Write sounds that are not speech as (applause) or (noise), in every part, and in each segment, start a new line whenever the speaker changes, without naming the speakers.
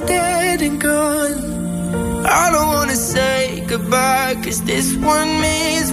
dead and gone. I don't wanna say goodbye, cause this one means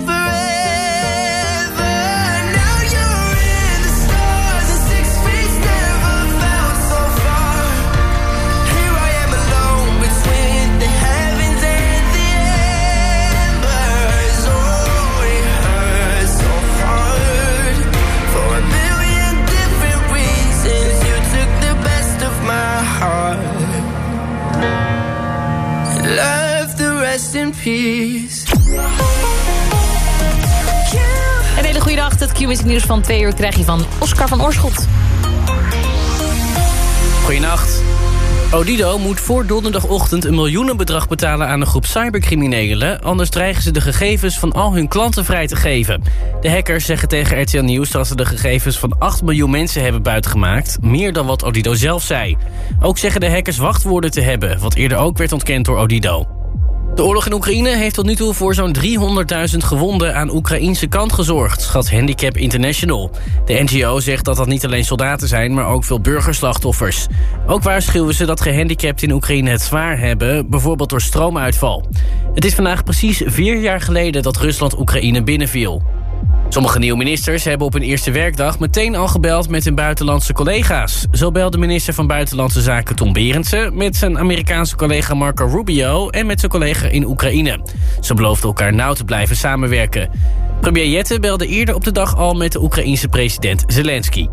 van twee uur krijg je van Oscar van Oorschot.
Goedenacht. Odido moet voor donderdagochtend een miljoenenbedrag betalen aan een groep cybercriminelen... anders dreigen ze de gegevens van al hun klanten vrij te geven. De hackers zeggen tegen RTL Nieuws dat ze de gegevens van 8 miljoen mensen hebben buitgemaakt... meer dan wat Odido zelf zei. Ook zeggen de hackers wachtwoorden te hebben, wat eerder ook werd ontkend door Odido. De oorlog in Oekraïne heeft tot nu toe voor zo'n 300.000 gewonden aan Oekraïnse kant gezorgd, schat Handicap International. De NGO zegt dat dat niet alleen soldaten zijn, maar ook veel burgerslachtoffers. Ook waarschuwen ze dat gehandicapten in Oekraïne het zwaar hebben, bijvoorbeeld door stroomuitval. Het is vandaag precies vier jaar geleden dat Rusland Oekraïne binnenviel. Sommige nieuwe ministers hebben op hun eerste werkdag meteen al gebeld met hun buitenlandse collega's. Zo belde minister van Buitenlandse Zaken Tom Berendsen met zijn Amerikaanse collega Marco Rubio en met zijn collega in Oekraïne. Ze beloofden elkaar nauw te blijven samenwerken. Premier Jette belde eerder op de dag al met de Oekraïense president Zelensky.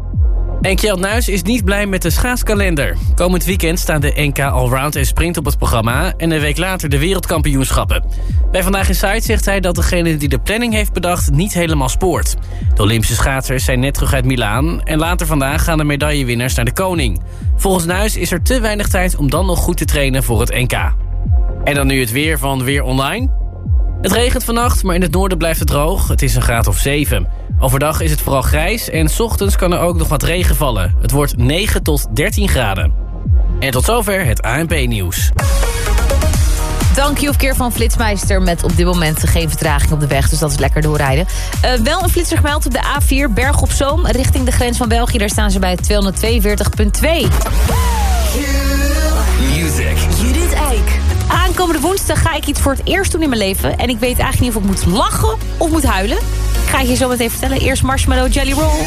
En Kjeld Nuis is niet blij met de schaatskalender. Komend weekend staan de NK Allround en Sprint op het programma... en een week later de wereldkampioenschappen. Bij Vandaag in Site zegt hij dat degene die de planning heeft bedacht... niet helemaal spoort. De Olympische schaatsers zijn net terug uit Milaan... en later vandaag gaan de medaillewinnaars naar de koning. Volgens Nuis is er te weinig tijd om dan nog goed te trainen voor het NK. En dan nu het weer van Weer Online. Het regent vannacht, maar in het noorden blijft het droog. Het is een graad of 7. Overdag is het vooral grijs en s ochtends kan er ook nog wat regen vallen. Het wordt 9 tot 13 graden. En tot zover het ANP-nieuws.
Dank je keer van Flitsmeister met op dit moment geen vertraging op de weg. Dus dat is lekker doorrijden. Uh, wel een flitser gemeld op de A4 Berg op Zoom richting de grens van België. Daar staan ze bij 242.2. Music. Aankomende woensdag ga ik iets voor het eerst doen in mijn leven. En ik weet eigenlijk niet of ik moet lachen of moet huilen. Ik ga je zo meteen vertellen. Eerst Marshmallow Jelly Roll.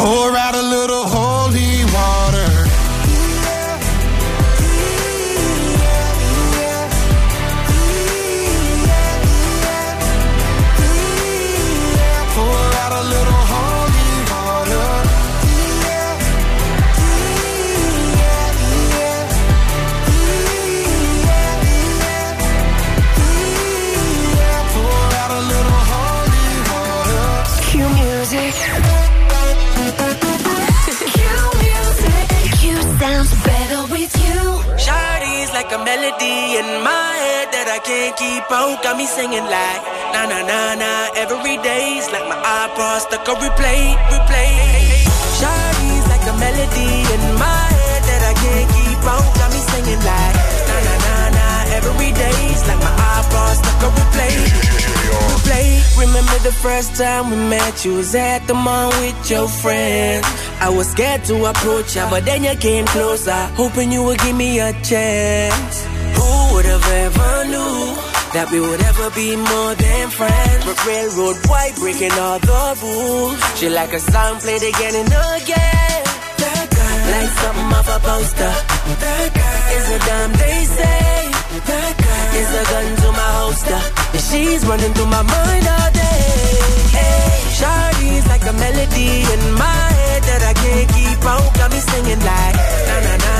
Pour out a little
melody in my head that I can't keep out. Got me singing like na na na na every day's like my iPod stuck on replay, replay. Shawty's like a melody in my head that I can't keep out. Got me singing like na na na na every day's like my iPod stuck on replay. Replay. Remember the first time we met? You was at the mall with your friends. I was scared to approach ya, but then you came closer, hoping you would give me a chance. Ever knew that we would ever be more than friends? But railroad white breaking all the rules. She like a song played again and again. That girl, like something off a poster. That girl is a damn they say. That girl is a gun to my holster. And she's running through my mind all day. Hey, Shawty's like a melody in my head that I can't keep out. Got me singing like na na na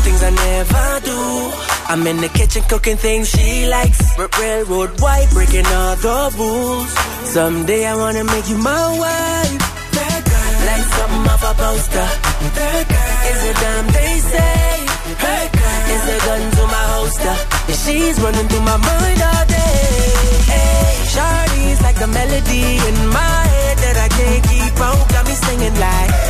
Doing things I never do. I'm in the kitchen cooking things she likes. Railroad white, breaking all the rules. Someday I wanna make you my wife. That girl, like something off a poster. That girl is a damn they say. That girl is a gun to my holster. And she's running through my mind all day. Hey, Shawty's like a melody in my head that I can't keep out. Got me singing like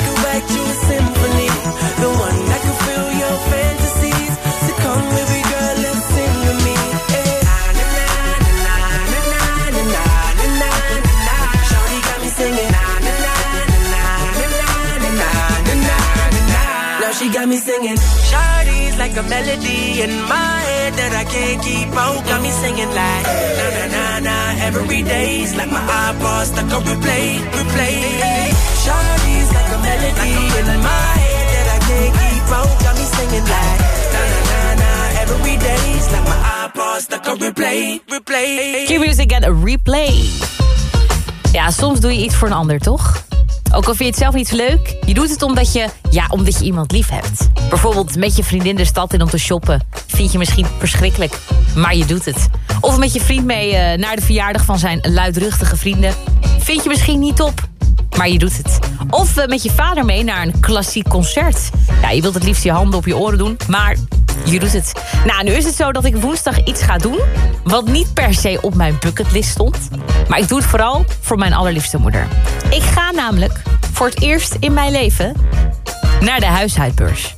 the one that can fill your fantasies. So come, girl, let's sing to me. Shawty got me singing. Now she got me singing. Shawty's like a melody in my head that I can't keep out. Got me singing like na na na na every day's like my iPod stuck on replay, replay. Shawty's like a melody in my head. Keep out. Got me singing like like my on replay, replay.
Q-Music en Replay. Ja, soms doe je iets voor een ander, toch? Ook al vind je het zelf niet leuk, je doet het omdat je, ja, omdat je iemand lief hebt. Bijvoorbeeld met je vriendin de stad in om te shoppen. Vind je misschien verschrikkelijk, maar je doet het. Of met je vriend mee eh, naar de verjaardag van zijn luidruchtige vrienden. Vind je misschien niet top, maar je doet het. Of eh, met je vader mee naar een klassiek concert. Ja, je wilt het liefst je handen op je oren doen, maar je doet het. Nou, nu is het zo dat ik woensdag iets ga doen... wat niet per se op mijn bucketlist stond. Maar ik doe het vooral voor mijn allerliefste moeder. Ik ga namelijk voor het eerst in mijn leven naar de huishoudbeurs.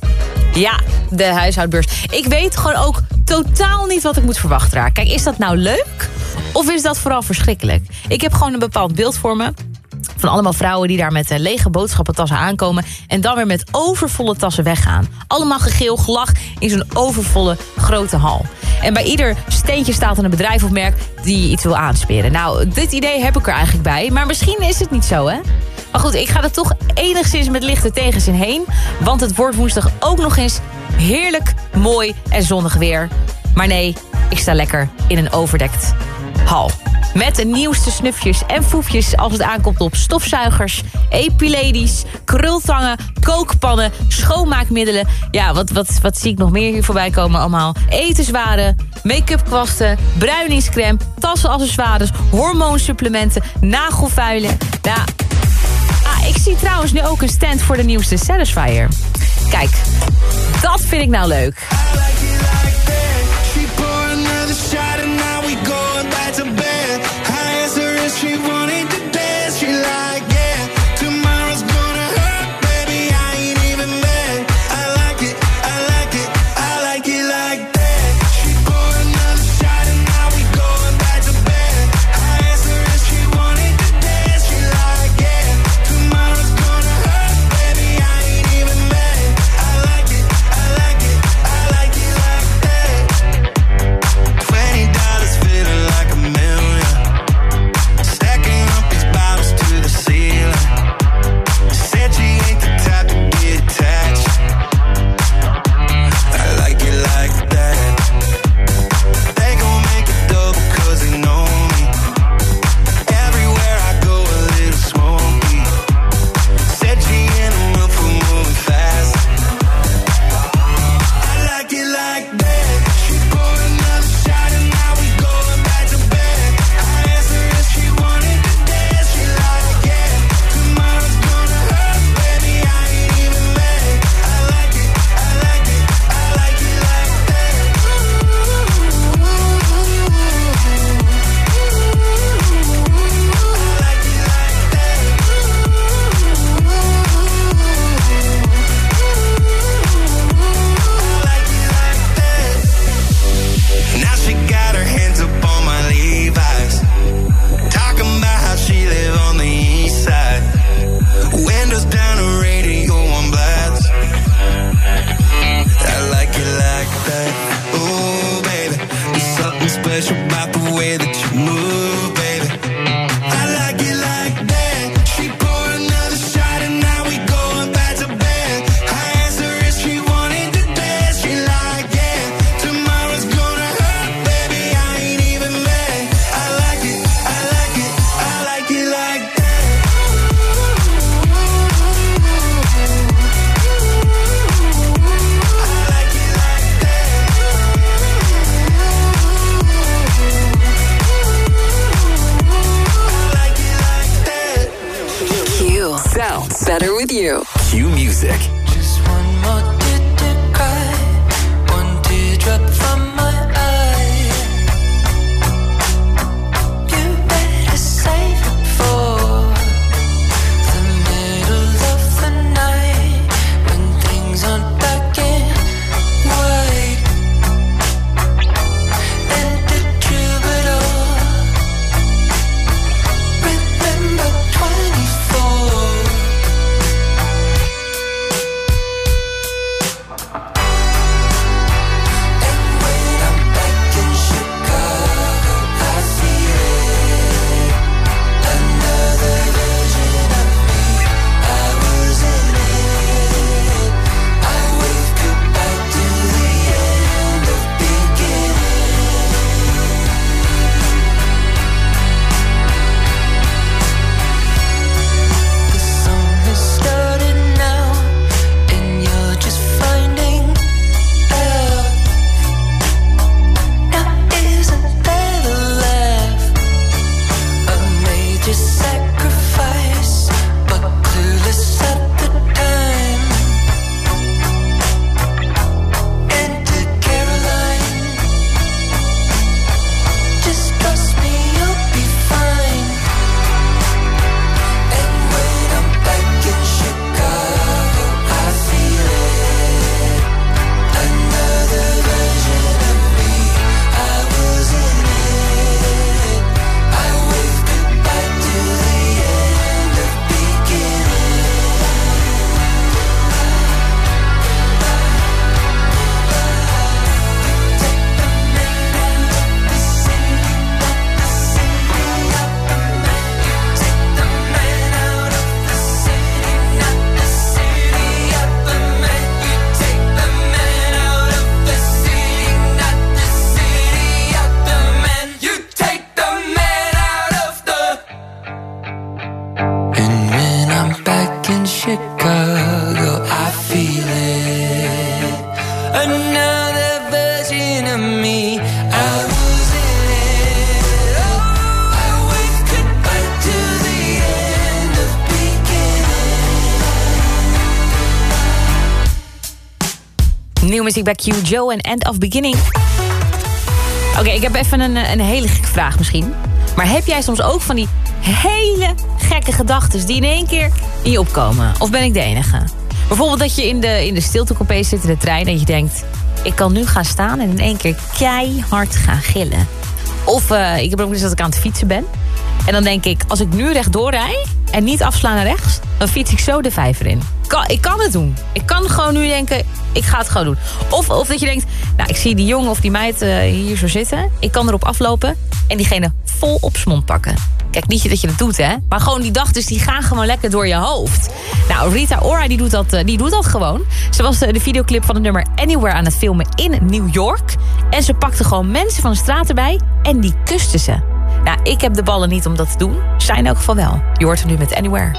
Ja, de huishoudbeurs. Ik weet gewoon ook totaal niet wat ik moet verwachten. Kijk, is dat nou leuk? Of is dat vooral verschrikkelijk? Ik heb gewoon een bepaald beeld voor me. Van allemaal vrouwen die daar met eh, lege boodschappentassen aankomen... en dan weer met overvolle tassen weggaan. Allemaal gegeel gelach in zo'n overvolle grote hal. En bij ieder steentje staat een bedrijf of merk die iets wil aansperen. Nou, dit idee heb ik er eigenlijk bij. Maar misschien is het niet zo, hè? Maar goed, ik ga er toch enigszins met lichte tegenzin heen. Want het wordt woensdag ook nog eens heerlijk, mooi en zonnig weer. Maar nee, ik sta lekker in een overdekt Hal. Met de nieuwste snufjes en foefjes als het aankomt op stofzuigers, epiledies, krultangen, kookpannen, schoonmaakmiddelen. Ja, wat, wat, wat zie ik nog meer hier voorbij komen allemaal. Etenswaren, make-up kwasten, bruiningscreme, tassenaccessoires, hormoonsupplementen, nagelvuilen. Ja, ah, ik zie trouwens nu ook een stand voor de nieuwste Satisfyer. Kijk, dat vind ik nou leuk.
to bed. high asked her if she.
Bij Q, Joe en End of Beginning. Oké, ik heb even een, een hele gekke vraag misschien. Maar heb jij soms ook van die hele gekke gedachten... die in één keer in je opkomen? Of ben ik de enige? Bijvoorbeeld dat je in de, in de stiltecoupé zit in de trein... en je denkt, ik kan nu gaan staan en in één keer keihard gaan gillen. Of eh, ik heb ook eens dat ik aan het fietsen ben. En dan denk ik, als ik nu rechtdoor rij en niet afslaan naar rechts... dan fiets ik zo de vijver in. Ik kan het doen. Ik kan gewoon nu denken, ik ga het gewoon doen. Of, of dat je denkt, nou, ik zie die jongen of die meid eh, hier zo zitten. Ik kan erop aflopen en diegene vol op mond pakken. Kijk, niet dat je dat doet, hè. Maar gewoon die dachten, die gaan gewoon lekker door je hoofd. Nou, Rita Ora, die doet dat, eh, die doet dat gewoon. Ze was eh, de videoclip van het nummer Anywhere aan het filmen in New York. En ze pakte gewoon mensen van de straat erbij en die kuste ze. Nou, ik heb de ballen niet om dat te doen. Zij in elk geval wel. Je hoort er nu met Anywhere.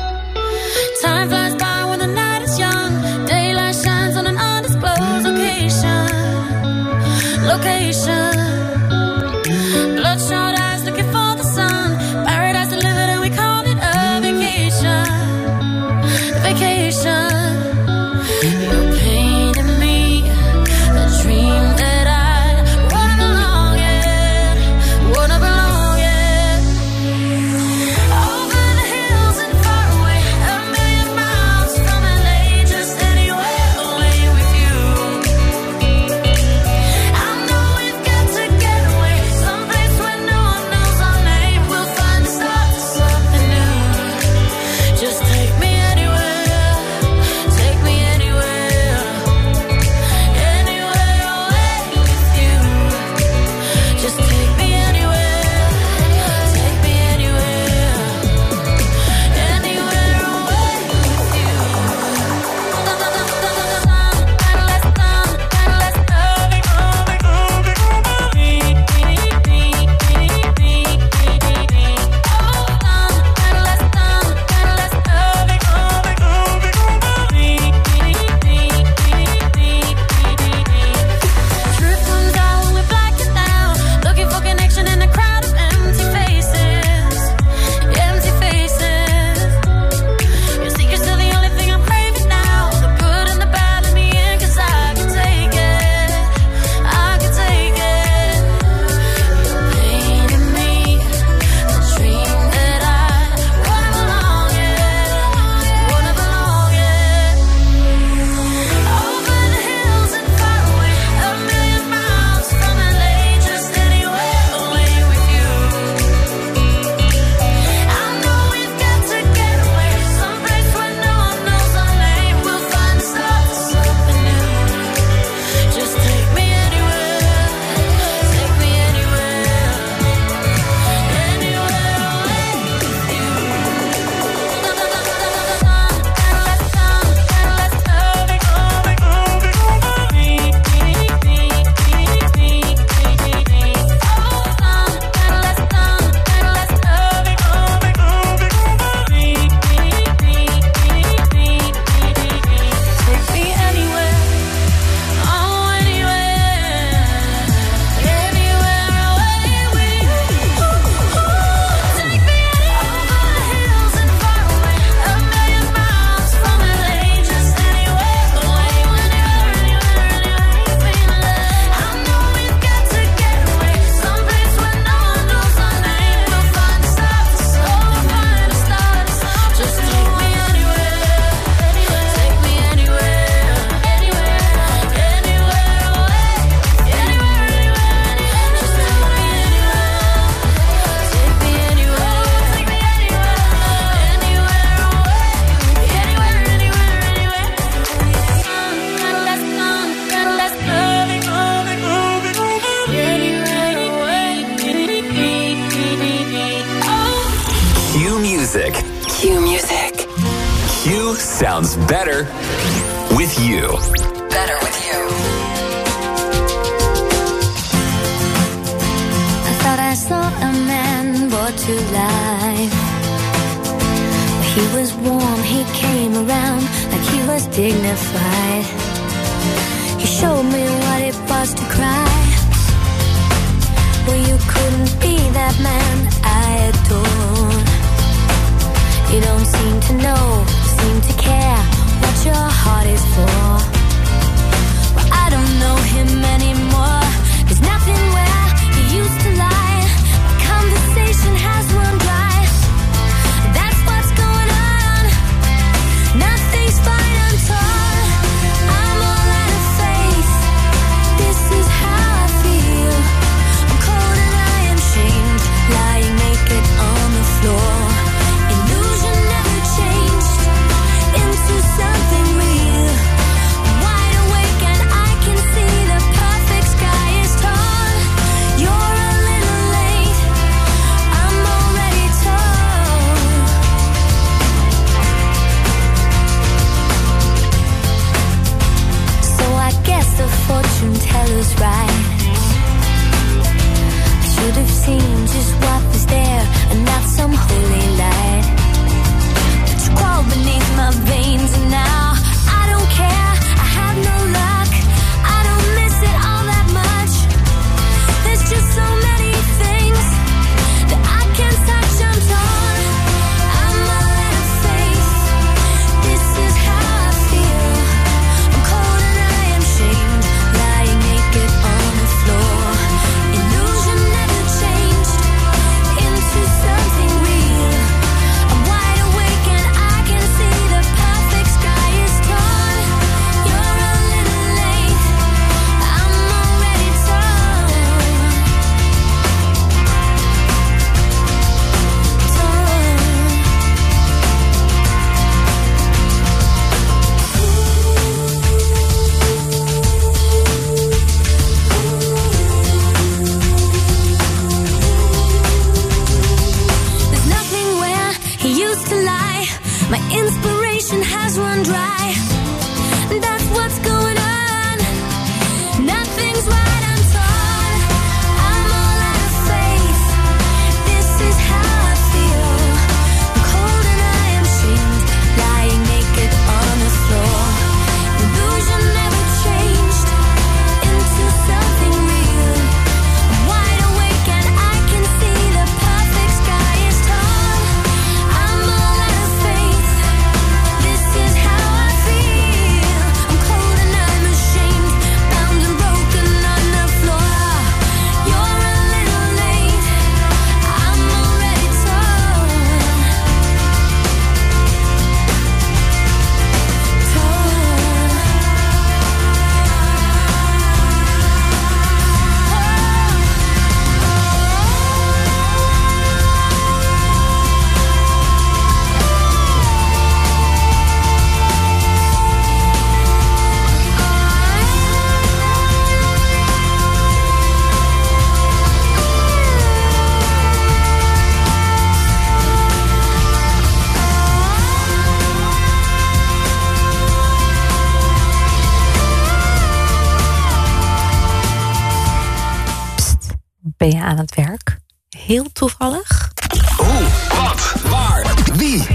Heel toevallig?
Hoe, wat, waar, wie?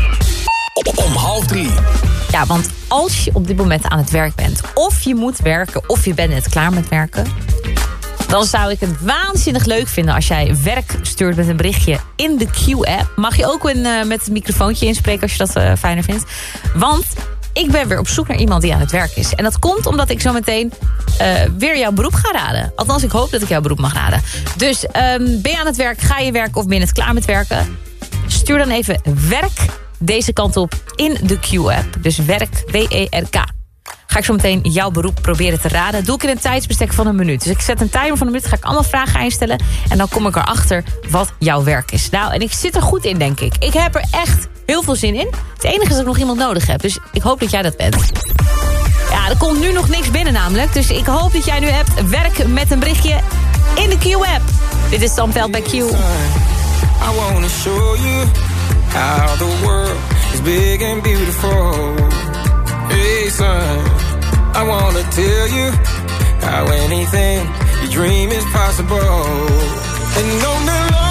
Om half drie.
Ja, want als je op dit moment aan het werk bent... of je moet werken of je bent net klaar met werken... dan zou ik het waanzinnig leuk vinden als jij werk stuurt met een berichtje in de Q-app. Mag je ook een, eh, met een microfoontje inspreken als je dat eh, fijner vindt. Want ik ben weer op zoek naar iemand die aan het werk is. En dat komt omdat ik zo meteen eh, weer jouw beroep ga raden. Althans, ik hoop dat ik jouw beroep mag raden. Dus ehm, ben je aan het werk, ga je werken of ben je net klaar met werken? Stuur dan even werk deze kant op in de Q-app. Dus werk, W-E-R-K. Ga ik zo meteen jouw beroep proberen te raden. Doe ik in een tijdsbestek van een minuut. Dus ik zet een timer van een minuut. Ga ik allemaal vragen aan je stellen. En dan kom ik erachter wat jouw werk is. Nou, en ik zit er goed in, denk ik. Ik heb er echt heel veel zin in. Het enige is dat ik nog iemand nodig heb. Dus ik hoop dat jij dat bent. Ja, er komt nu nog niks binnen namelijk. Dus ik hoop dat jij nu hebt werk met een berichtje in de Q-app. Dit is Sam Veld bij Q.
I wanna show you how the world is big and beautiful. Hey son, I wanna tell you how anything you dream is possible. And on the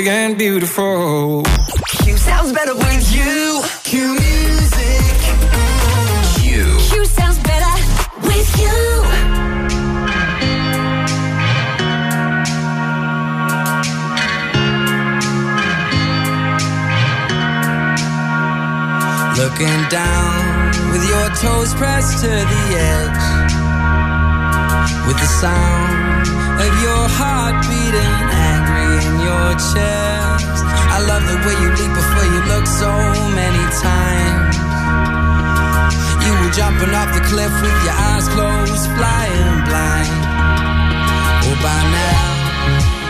big and beautiful.
Q sounds better with you. Q music. Q.
Q sounds better with you.
Looking down with your toes pressed to the edge. With the sound jumping off the cliff with your eyes closed, flying blind. Oh, by now,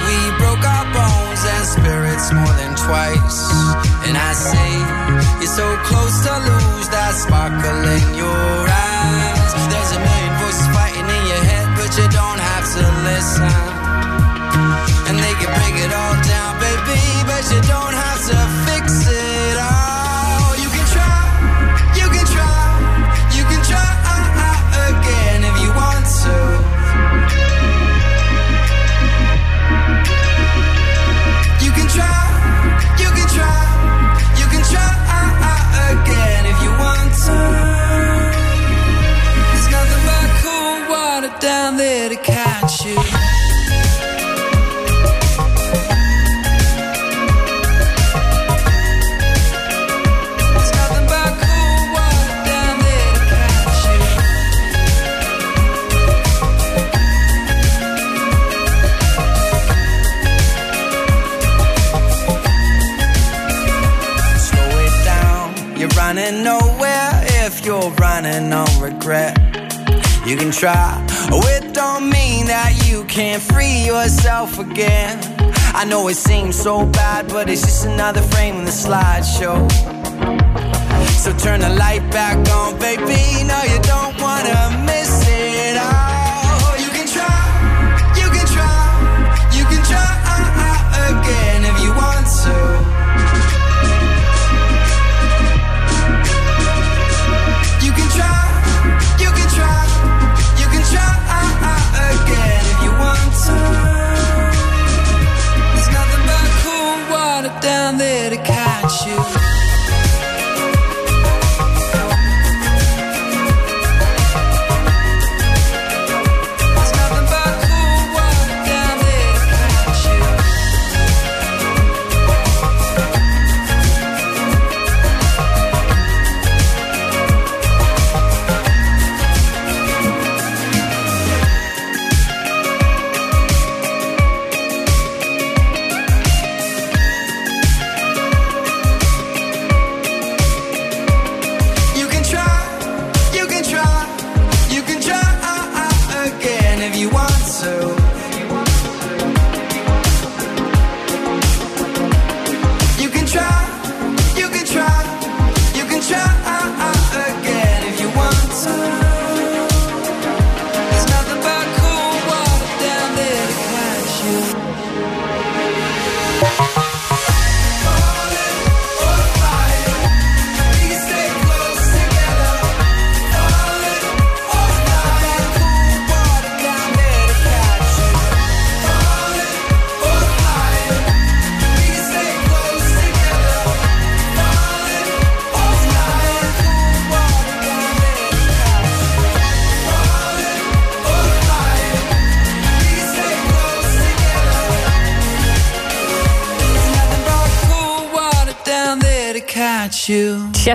we broke our bones and spirits more than twice. And I say, you're so close to lose that sparkle in your eyes. There's a million voices fighting in your head, but you don't have to listen. And they can break it all down, baby, but you don't have to fix it try, oh, it don't mean that you can't free yourself again. I know it seems so bad, but it's just another frame in the slideshow. So turn the light back on, baby. No, you don't wanna miss it all.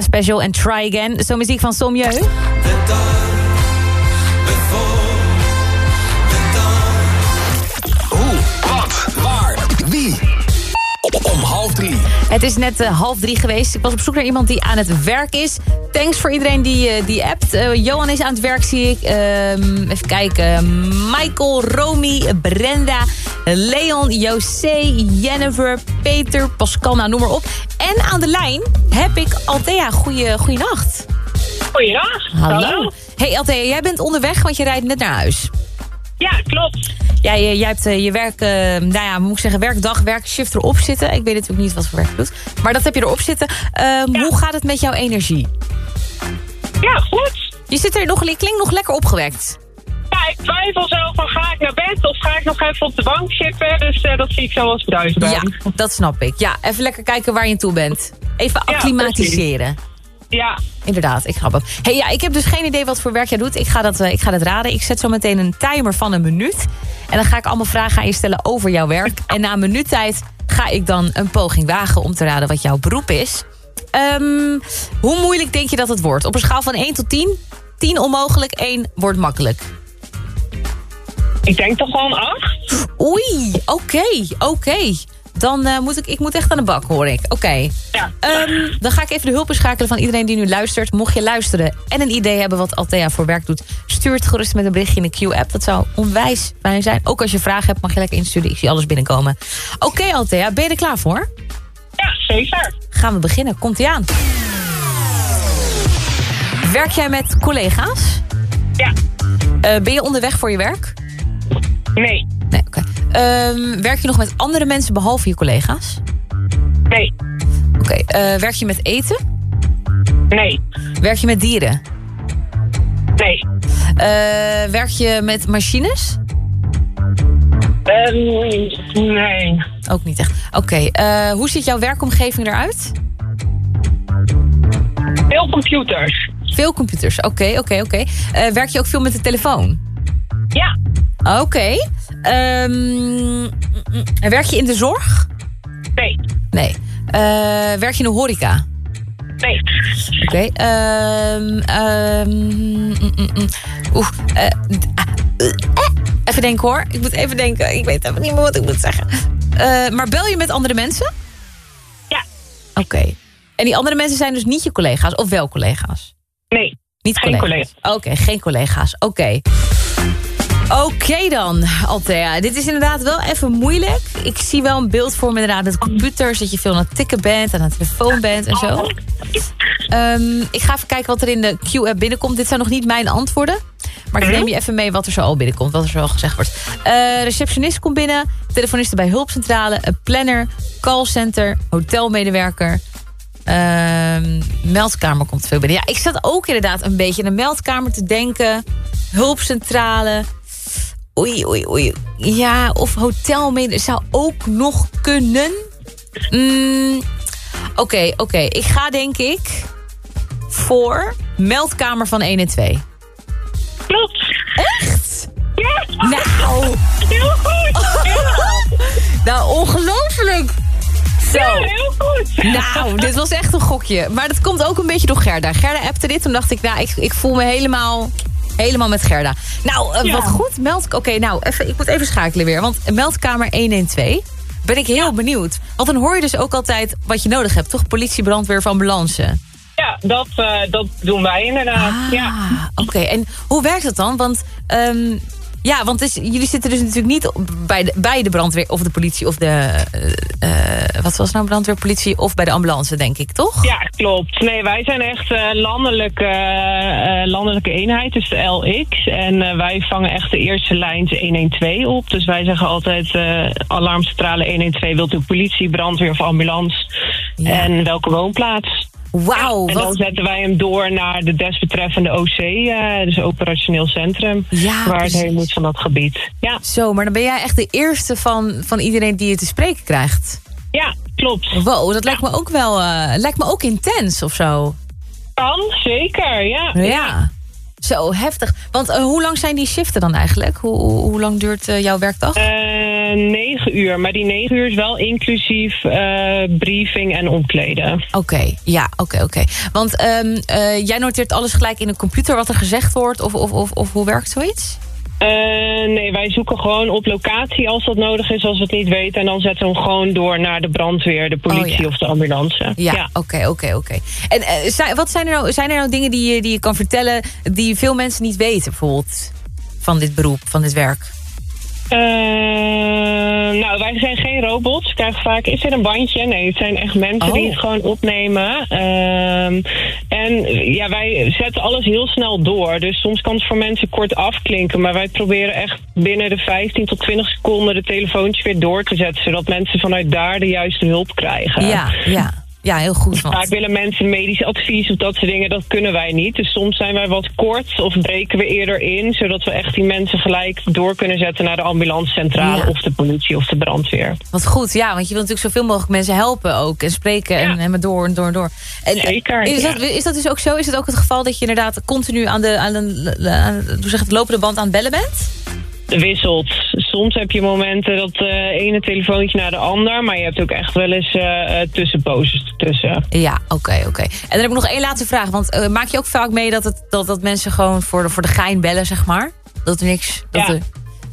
Special en Try Again. Zo muziek van Somjeu.
Om half drie.
Het is net eh, half drie geweest. Ik was op zoek naar iemand die aan het werk is. Thanks voor iedereen die, eh, die appt. Eh, Johan is aan het werk, zie ik. Ehm, even kijken. Michael, Romy, Brenda, Leon, José, Jennifer, Peter, Pascal, nou noem maar op. En aan de lijn heb ik Althea. Goeie, goeienacht.
Goeiedag.
Hallo. Hey Althea, jij bent onderweg, want je rijdt net naar huis.
Ja, klopt.
Ja, je, jij hebt eh, je werk, eh, nou ja, moet ik zeggen, werkdag, werkshift erop zitten. Ik weet natuurlijk niet wat voor werk je doet. Maar dat heb je erop zitten. Ehm, Hoe gaat het met jouw energie?
Ja, goed.
Je zit er nog, klinkt nog lekker opgewekt.
Ja, ik twijfel zo van ga ik naar bed of ga ik nog even op de bank zitten. Dus eh, dat zie ik zo als ik thuis ben.
Ja, dat snap ik. Ja, even lekker kijken waar je toe bent. Even acclimatiseren.
Ja,
Inderdaad, ik grap hem. Hey, ja, ik heb dus geen idee wat voor werk jij doet. Ik ga, dat, eh, ik ga dat raden. Ik zet zo meteen een timer van een minuut. En dan ga ik allemaal vragen aan je stellen over jouw werk. En na een minuut tijd ga ik dan een poging wagen om te raden wat jouw beroep is. Ehm, hoe moeilijk denk je dat het wordt? Op een schaal van 1 tot 10? 10 onmogelijk, 1 wordt makkelijk.
ik denk toch wel een acht.
Oei, oké, oké. Dan eh, moet ik, ik moet echt aan de bak, hoor ik. Oké.
Ja.
Ehm, dan ga ik even de hulp inschakelen van iedereen die nu luistert. Mocht je luisteren en een idee hebben wat Althea voor werk doet... stuur het gerust met een berichtje in de Q-app. Dat zou onwijs fijn zijn. Ook als je vragen hebt, mag je lekker insturen. Ik zie alles binnenkomen. Oké, Althea, ben je er klaar voor?
Ja, zeker.
Gaan we beginnen. Komt-ie aan. Werk jij met collega's?
Ja,
Eh, ben je onderweg voor je werk?
nee,
Nee, oké. Ehm, werk je nog met andere mensen behalve je collega's?
nee,
Oké, eh, werk je met eten?
nee,
Werk je met dieren?
nee.
Eh, werk je met machines?
Ehm, nee.
Ook niet echt. Oké, eh, hoe ziet jouw werkomgeving eruit?
Veel computers.
Veel computers. Oké, oké, oké. Werk je ook veel met de telefoon?
Ja,
Oké. Mm, mm, werk je in de zorg?
nee,
Nee. Eh, werk je in de horeca?
nee.
Oké. ehm, ehm, mm, mm. Oeh. Even denken hoor. Ik moet even denken. Ik weet even niet meer wat ik moet zeggen. Eh, maar bel je met andere mensen?
Ja,
Oké. En die andere mensen zijn dus niet je collega's? Of wel collega's?
nee.
Niet
Geen
collega's. Oké, geen collega's. Oké. Oké dan, Althea. Dit is inderdaad wel even moeilijk. Ik zie wel een beeld voor me inderdaad met computers... dat je veel aan het tikken bent, aan de telefoon bent en zo. Ehm, ik ga even kijken wat er in de Q-app binnenkomt. Dit zijn nog niet mijn antwoorden. Maar ik neem je even mee wat er zo al binnenkomt. Wat er zo al gezegd wordt. Eh, receptionist komt binnen. Telefoniste bij hulpcentrale. Een planner. Callcenter. Hotelmedewerker. Ehm, meldkamer komt veel binnen. Ja, ik zat ook inderdaad een beetje in de meldkamer te denken. Hulpcentrale. Oei, oei, oei. Ja, of hotelmedewerker zou ook nog kunnen. Mm, Oké, oké. Ik ga denk ik voor meldkamer van 1 en 2.
Klopt.
Echt?
Ja,
Nou,
heel goed. (laughs)
Nou ongelooflijk. Zo.
ja, heel goed.
Nou, dit was echt een gokje. Maar dat komt ook een beetje door Gerda. Gerda appte dit. Toen dacht ik, nou, ik, ik voel me helemaal, helemaal met Gerda. Nou, eh,
Ja.
wat goed. Meld, Oké, nou, even, ik moet even schakelen weer. Want meldkamer 112 ben ik heel benieuwd. Want dan hoor je dus ook altijd wat je nodig hebt. Toch politie, brandweer ambulance?
Ja, dat, eh, dat doen wij inderdaad.
Ah,
Ja.
oké. En hoe werkt dat dan? Want... ehm, ja, want is, jullie zitten dus natuurlijk niet bij de, bij de brandweer of de politie of de... eh, eh, wat was nou brandweer, politie of bij de ambulance, denk ik, toch?
Ja, klopt. Nee, wij zijn echt eh, landelijke, landelijke eenheid, dus de LX. En wij vangen echt de eerste lijn 112 op. Dus wij zeggen altijd alarmcentrale 112 wilt u politie, brandweer of ambulance.
Ja.
En welke woonplaats.
Wauw,
en dan zetten wij hem door naar de desbetreffende OC, eh, dus operationeel centrum.
Ja,
waar het heen moet van dat gebied. Ja,
Zo, maar dan ben jij echt de eerste van, van iedereen die je te spreken krijgt.
ja klopt.
Wow, dat lijkt me ook wel eh, lijkt me ook intens of zo.
Kan, zeker, ja.
Ja. Zo, heftig. Want eh, hoe lang zijn die shiften dan eigenlijk? Hoe, hoe, hoe lang duurt jouw werkdag?
Negen uur, maar die negen uur is wel inclusief eh, briefing en omkleden.
Oké, ja, oké, oké. Want ehm, eh, jij noteert alles gelijk in een computer wat er gezegd wordt? Of, of, of, of hoe werkt zoiets?
Eh, nee, wij zoeken gewoon op locatie als dat nodig is, als we het niet weten. En dan zetten we hem gewoon door naar de brandweer, de politie
Oh, ja.
of de ambulance.
Ja, oké, oké, oké. En zijn, wat zijn er, nou, zijn er nou dingen die je, die je kan vertellen... die veel mensen niet weten, bijvoorbeeld, van dit beroep, van dit werk?
Eh, nou, wij zijn geen robots. Ik krijg vaak, is dit een bandje? Nee, het zijn echt mensen
Oh.
die het gewoon opnemen. Ehm, en ja, wij zetten alles heel snel door. Dus soms kan het voor mensen kort afklinken. Maar wij proberen echt binnen de 15 tot 20 seconden de telefoontje weer door te zetten. Zodat mensen vanuit daar de juiste hulp krijgen.
Ja, ja. Ja, heel goed.
Vaak
Want,
willen mensen medisch advies of dat soort dingen. Dat kunnen wij niet. Dus soms zijn wij wat kort of breken we eerder in. Zodat we echt die mensen gelijk door kunnen zetten naar de ambulancecentrale.
Ja.
Of de politie of de brandweer.
wat goed, ja. Want je wilt natuurlijk zoveel mogelijk mensen helpen ook. En spreken en, en maar door en door en door. En,
Zeker,
Is,
ja.
dat, is dat dus ook zo? Is het ook het geval dat je inderdaad continu aan de, aan de, aan de, hoe zeg het, lopende band aan het bellen bent?
Wisselt. Soms heb je momenten dat de ene telefoontje naar de ander. Maar je hebt ook echt wel eens eh eh, tussenposes tussen.
Ja, oké, oké. En dan heb ik nog één laatste vraag. Want eh, maak je ook vaak mee dat, het, dat, dat mensen gewoon voor de, voor de gein bellen, zeg maar? Dat er niks... Dat
Ja.
er,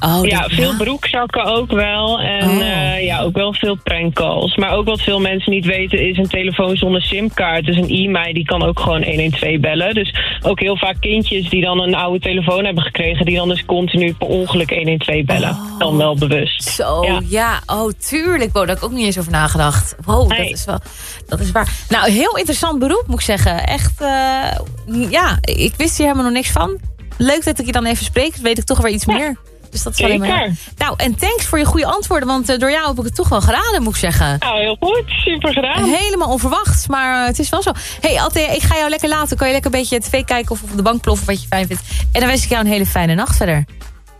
oh,
ja, veel
ja.
broekzakken ook wel. En
Oh.
eh, ja, ook wel veel prankcalls. Maar ook wat veel mensen niet weten is een telefoon zonder simkaart. Dus een e-mail die kan ook gewoon 112 bellen. Dus ook heel vaak kindjes die dan een oude telefoon hebben gekregen... die dan dus continu per ongeluk 112 bellen. Dan wel bewust.
Zo, ja.
Ja.
Oh, tuurlijk. Wow, daar heb ik ook niet eens over nagedacht. Wow, dat is wel... Dat is waar. Nou, heel interessant beroep, moet ik zeggen. Echt, eh, ja, ik wist hier helemaal nog niks van. Leuk dat ik je dan even spreek. Dan weet ik toch weer iets meer. Dus dat is alleen maar... Nou, en thanks voor je goede antwoorden. Want eh, door jou heb ik het toch wel geraden, moet ik zeggen.
Nou, heel goed. Super gedaan.
Helemaal onverwacht, maar eh, het is wel zo. hey, Althea, ik ga jou lekker laten. Kan je lekker een beetje tv kijken of op de bank ploffen wat je fijn vindt. En dan wens ik jou een hele fijne nacht verder.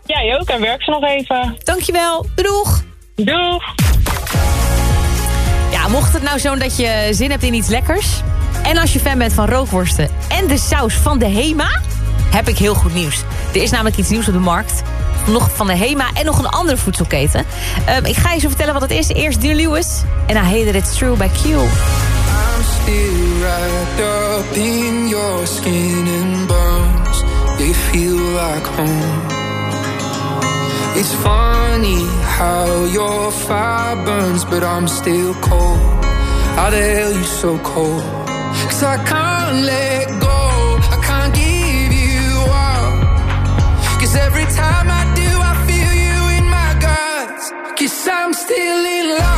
Jij ook. En werk ze nog even.
Dankjewel. Doeg!
Doeg.
Ja, mocht het nou zo dat je zin hebt in iets lekkers... en als je fan bent van rookworsten en de saus van de Hema... heb ik heel goed nieuws. Er is namelijk iets nieuws op de markt. Nog van de Hema en nog een andere voedselketen. Ehm, ik ga je zo vertellen wat het is. Eerst Dear Lewis en I Hate It's True by Q.
I'm still wrapped up in your skin and bones. They feel like home. It's funny how your fire burns, but I'm still cold. How the hell you so cold? Cause I can't let go, still in love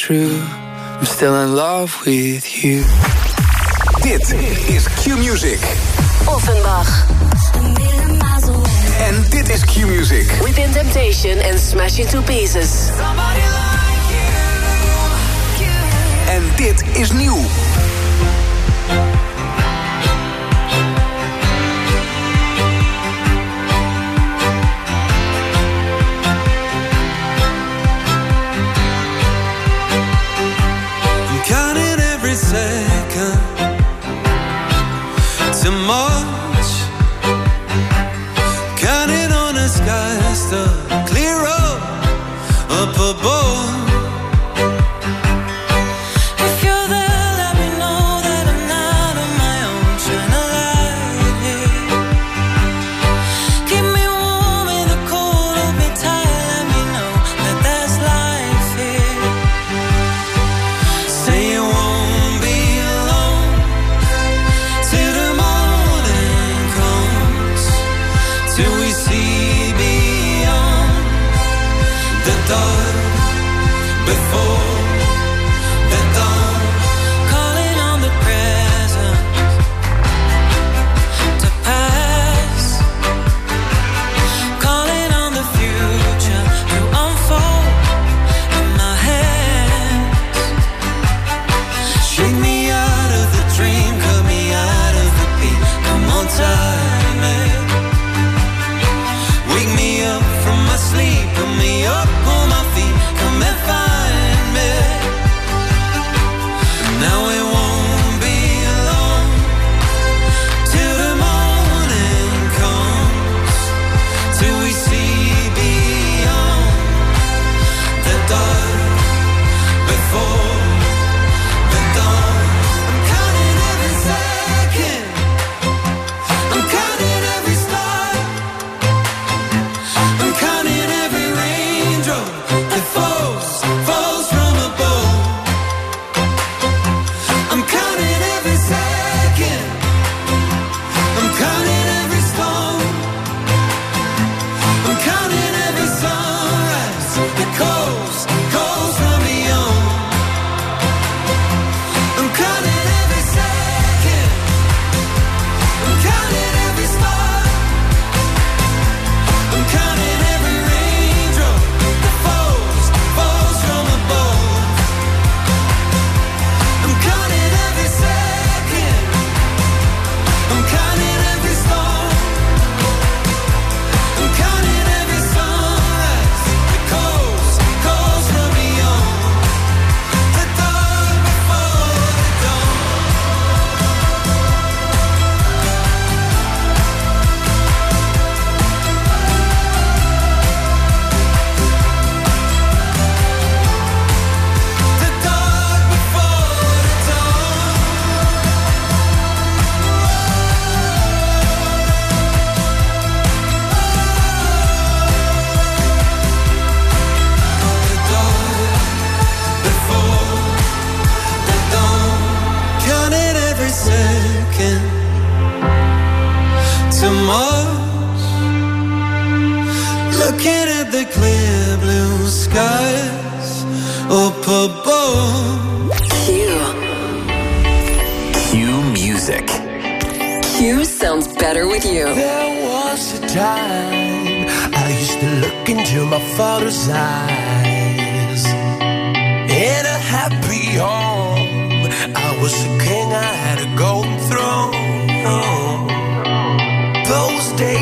true. I'm still in love with you.
Dit is Q-Music.
Offenbach.
En dit is Q-Music.
Within Temptation and Smash Into Pieces.
En dit is nieuw.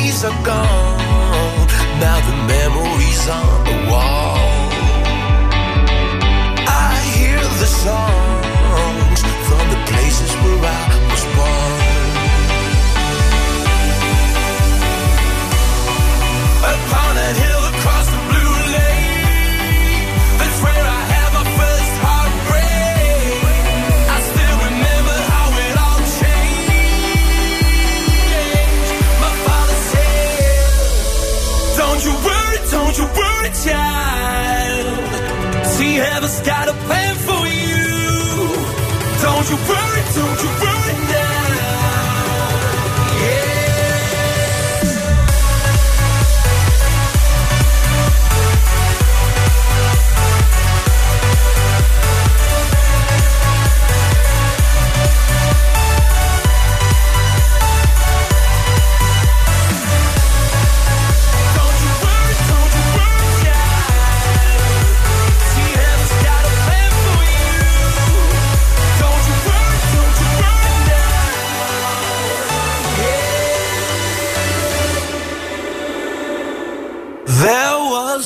days are gone. Now the memories are away. a child. See, heaven's got a plan for you. Don't you worry, don't you worry.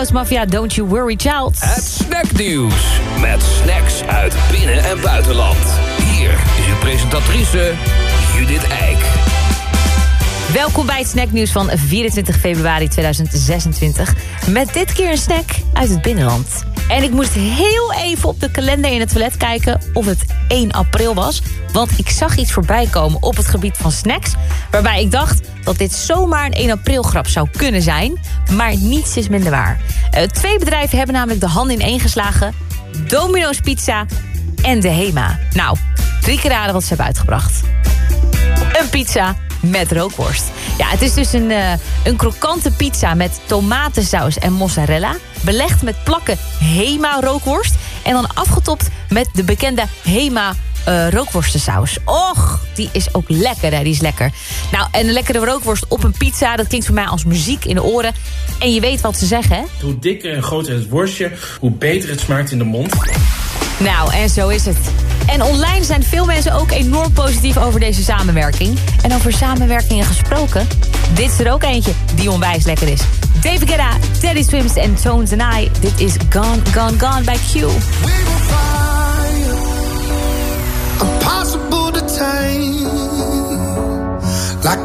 House Mafia, Don't You Worry Child.
Het snacknieuws. Met snacks uit binnen- en buitenland. Hier is uw presentatrice Judith Eik.
Welkom bij het snacknieuws van 24 februari 2026. Met dit keer een snack uit het binnenland. En ik moest heel even op de kalender in het toilet kijken of het 1 april was. Want ik zag iets voorbij komen op het gebied van snacks... waarbij ik dacht dat dit zomaar een 1 april grap zou kunnen zijn. Maar niets is minder waar. Eh, twee bedrijven hebben namelijk de handen ineen geslagen. Domino's Pizza en de Hema. Nou, drie keer raden wat ze hebben uitgebracht. Een pizza met rookworst. Ja, het is dus een, eh, een krokante pizza met tomatensaus en mozzarella. Belegd met plakken Hema rookworst. En dan afgetopt met de bekende Hema eh, rookworstensaus. Och, die is ook lekker, hè? die is lekker. Nou, en een lekkere rookworst op een pizza... dat klinkt voor mij als muziek in de oren. En je weet wat ze zeggen, hè?
Hoe dikker en groter het worstje, hoe beter het smaakt in de mond.
Nou, en zo is het. En online zijn veel mensen ook enorm positief over deze samenwerking. En over samenwerkingen gesproken, dit is er ook eentje die onwijs lekker is. David Guetta, Teddy Swims en Tones and I. Dit is Gone, Gone, Gone by Q.
impossible to tame. Like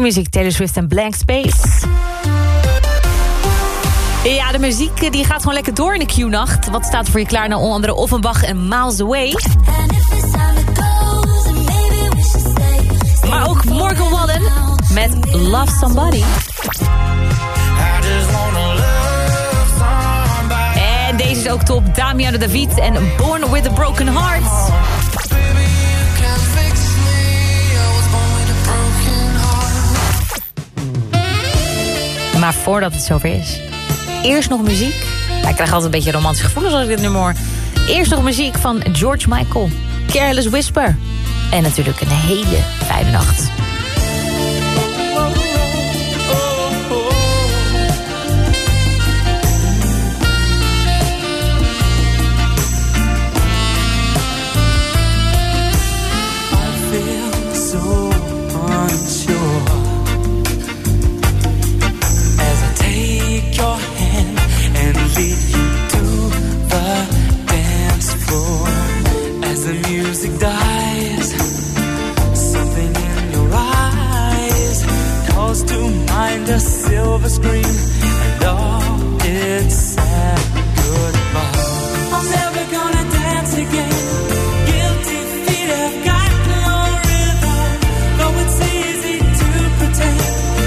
Muziek Taylor Swift en Blank Space. Ja, de muziek eh, die gaat gewoon lekker door in de Q-nacht. Wat staat er voor je klaar? naar onder andere Offenbach en Miles Away. Maar ook Morgan Wallen met Love Somebody. En deze is ook top. Damiano David en Born with a Broken Heart. Maar voordat het zover is, eerst nog muziek. Ik krijg altijd een beetje romantische gevoelens als ik dit nummer hoor. Eerst nog muziek van George Michael, Careless Whisper. En natuurlijk een hele fijne nacht.